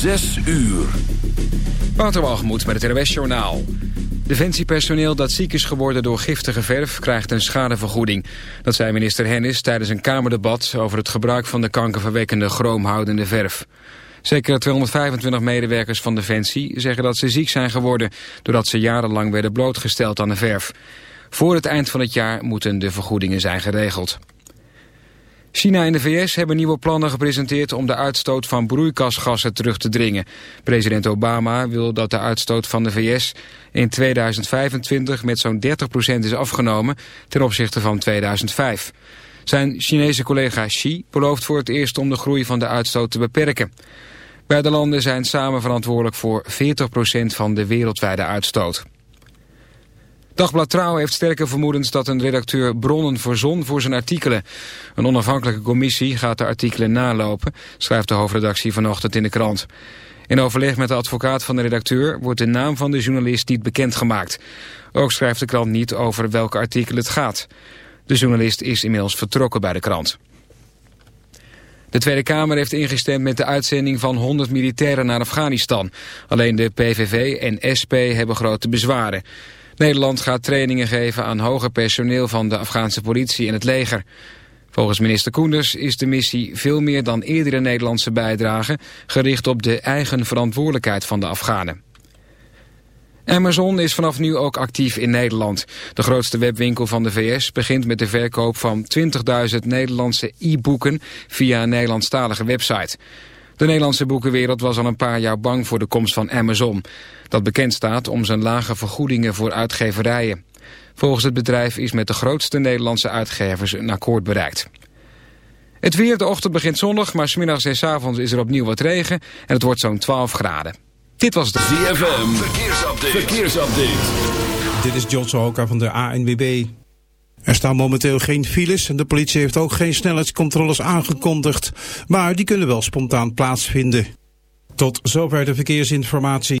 Zes uur. Waterwalgemoed met het RWS Journaal. Defensiepersoneel dat ziek is geworden door giftige verf krijgt een schadevergoeding. Dat zei minister Hennis tijdens een Kamerdebat over het gebruik van de kankerverwekkende chroomhoudende verf. Zeker 225 medewerkers van Defensie zeggen dat ze ziek zijn geworden... doordat ze jarenlang werden blootgesteld aan de verf. Voor het eind van het jaar moeten de vergoedingen zijn geregeld. China en de VS hebben nieuwe plannen gepresenteerd om de uitstoot van broeikasgassen terug te dringen. President Obama wil dat de uitstoot van de VS in 2025 met zo'n 30% is afgenomen ten opzichte van 2005. Zijn Chinese collega Xi belooft voor het eerst om de groei van de uitstoot te beperken. Beide landen zijn samen verantwoordelijk voor 40% van de wereldwijde uitstoot. Dagblad Trouw heeft sterke vermoedens dat een redacteur bronnen verzon voor zijn artikelen. Een onafhankelijke commissie gaat de artikelen nalopen, schrijft de hoofdredactie vanochtend in de krant. In overleg met de advocaat van de redacteur wordt de naam van de journalist niet bekendgemaakt. Ook schrijft de krant niet over welke artikel het gaat. De journalist is inmiddels vertrokken bij de krant. De Tweede Kamer heeft ingestemd met de uitzending van 100 militairen naar Afghanistan. Alleen de PVV en SP hebben grote bezwaren. Nederland gaat trainingen geven aan hoger personeel van de Afghaanse politie en het leger. Volgens minister Koenders is de missie veel meer dan eerdere Nederlandse bijdrage gericht op de eigen verantwoordelijkheid van de Afghanen. Amazon is vanaf nu ook actief in Nederland. De grootste webwinkel van de VS begint met de verkoop van 20.000 Nederlandse e-boeken via een Nederlandstalige website. De Nederlandse boekenwereld was al een paar jaar bang voor de komst van Amazon. Dat bekend staat om zijn lage vergoedingen voor uitgeverijen. Volgens het bedrijf is met de grootste Nederlandse uitgevers een akkoord bereikt. Het weer, de ochtend begint zonnig, maar smiddags en s avonds is er opnieuw wat regen en het wordt zo'n 12 graden. Dit was de ZFM, verkeersupdate. verkeersupdate. Dit is John Sohoka van de ANWB. Er staan momenteel geen files en de politie heeft ook geen snelheidscontroles aangekondigd. Maar die kunnen wel spontaan plaatsvinden. Tot zover de verkeersinformatie.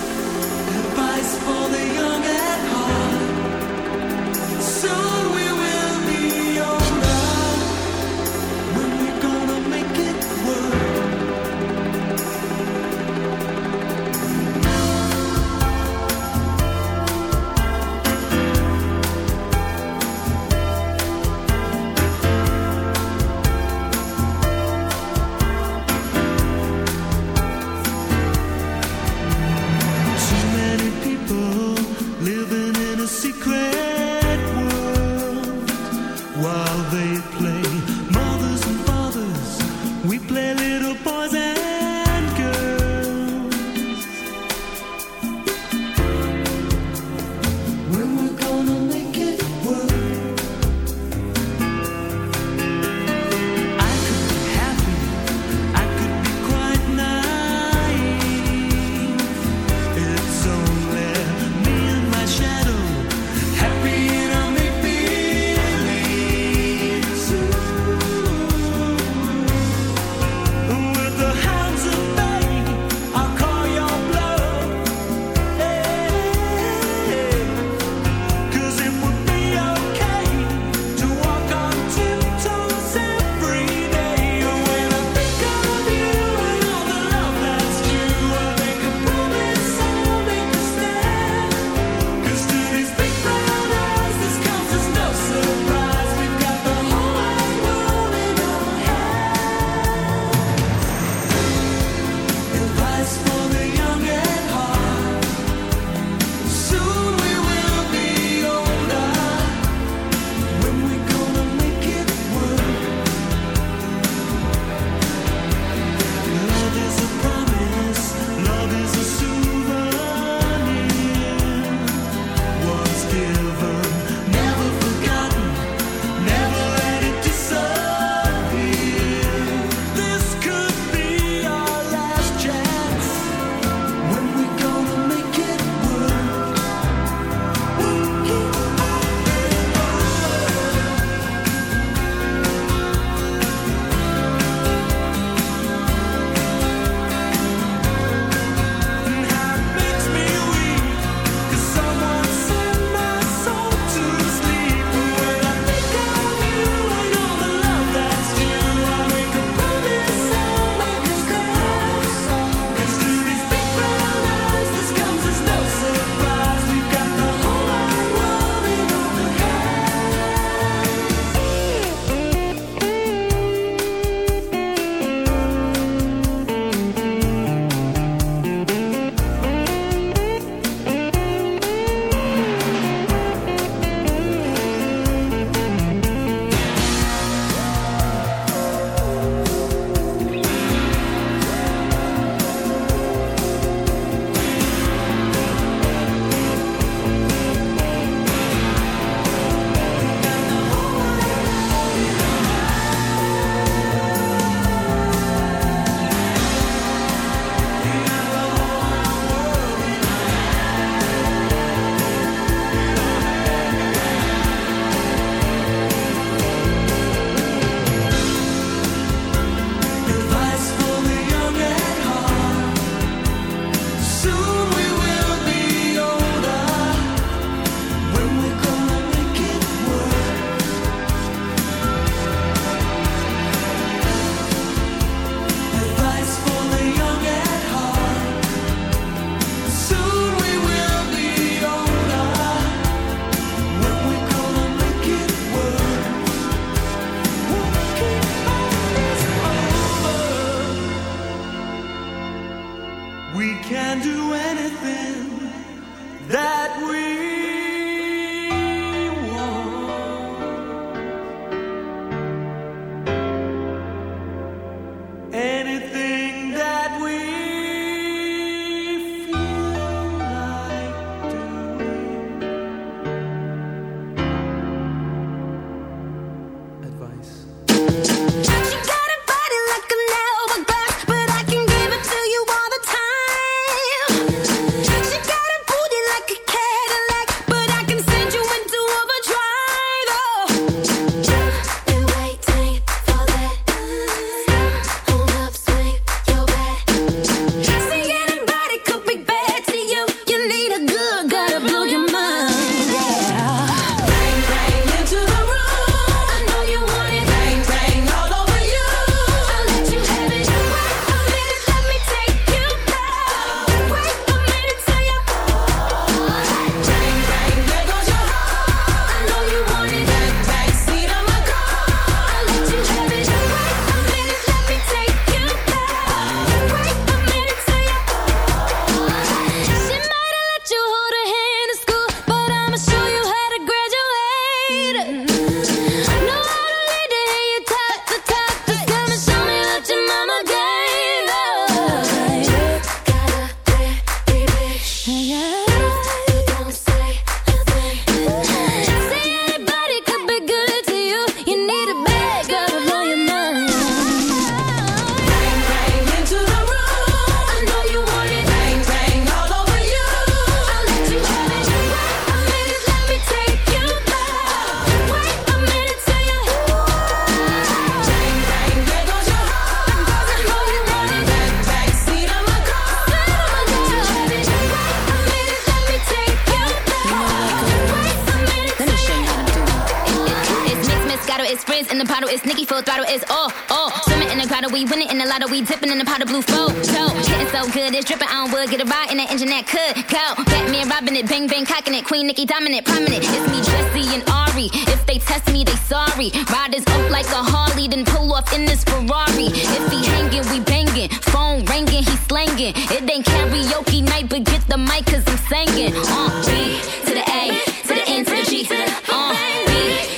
Nicki prominent. It's me, Jesse and Ari. If they test me, they sorry. Riders up like a Harley, then pull off in this Ferrari. If he hanging, we banging. Phone ringing, he slanging. It ain't karaoke night, but get the mic, cause I'm singing. Uh, B to the A, to the N to the G. Uh, B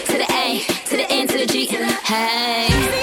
to the A, to the N to the G. Hey.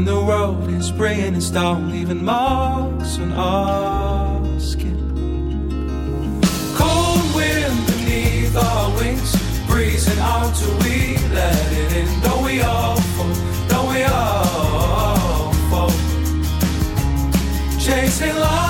And the world is bringing us down, leaving marks on our skin. Cold wind beneath our wings, breezing out till we let it in. Don't we all fall? Don't we all fall? Chasing lights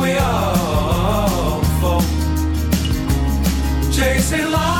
we all fall? Chasing lights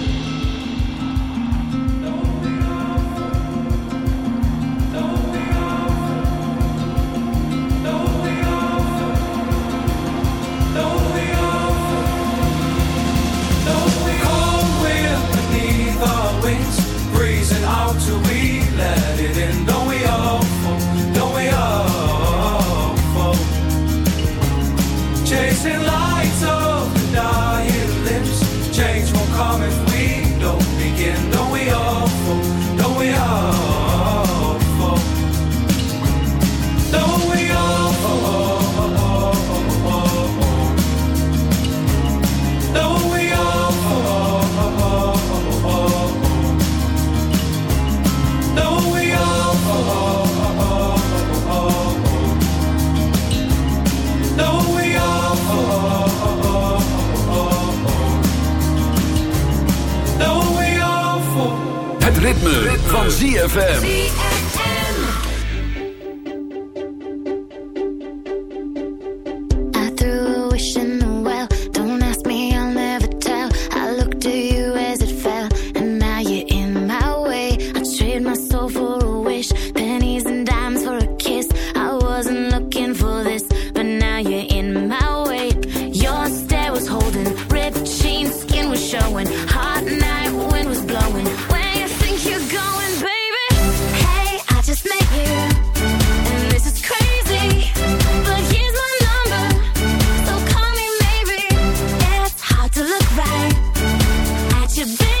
At you,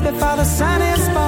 Before the sun is born.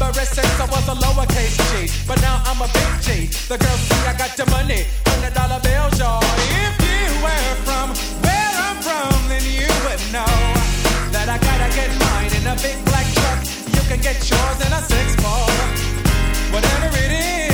Ever since I was a lowercase G, but now I'm a big G. The girls see I got the money, hundred dollar bills, y'all. If you were from where I'm from, then you would know that I gotta get mine in a big black truck. You can get yours in a six four, whatever it is.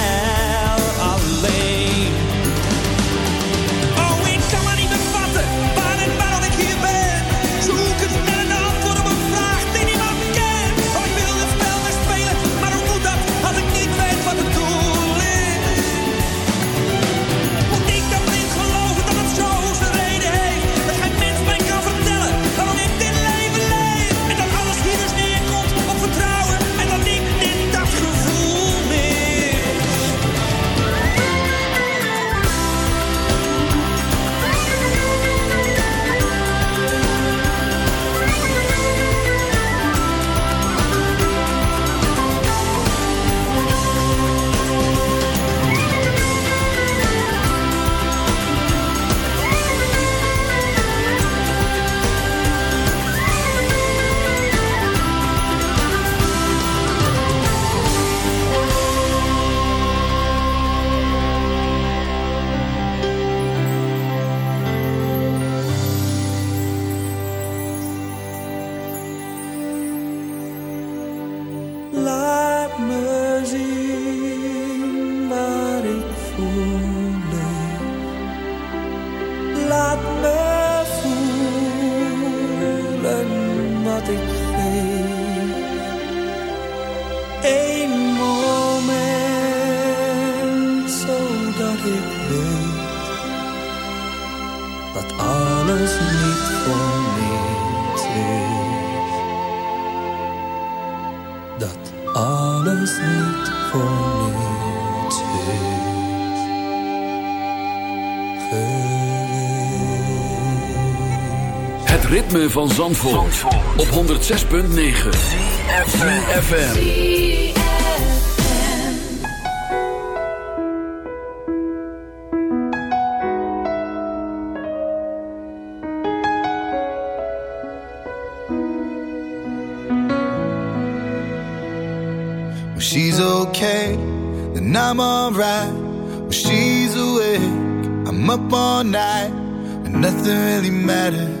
alleen. Van Zandvoort, op 106.9 FM. When she's okay, then I'm alright. When she's awake, I'm up all night. And nothing really matters.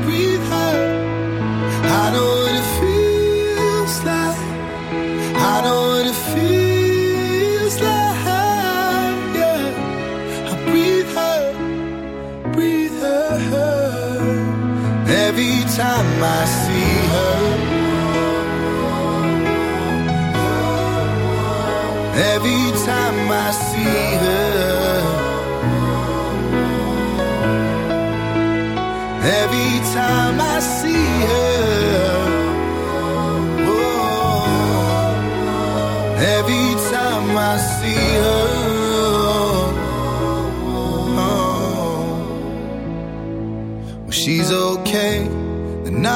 I see her. Every time I see her. Every time I see her. Oh, every time I see her. Oh, when she's okay,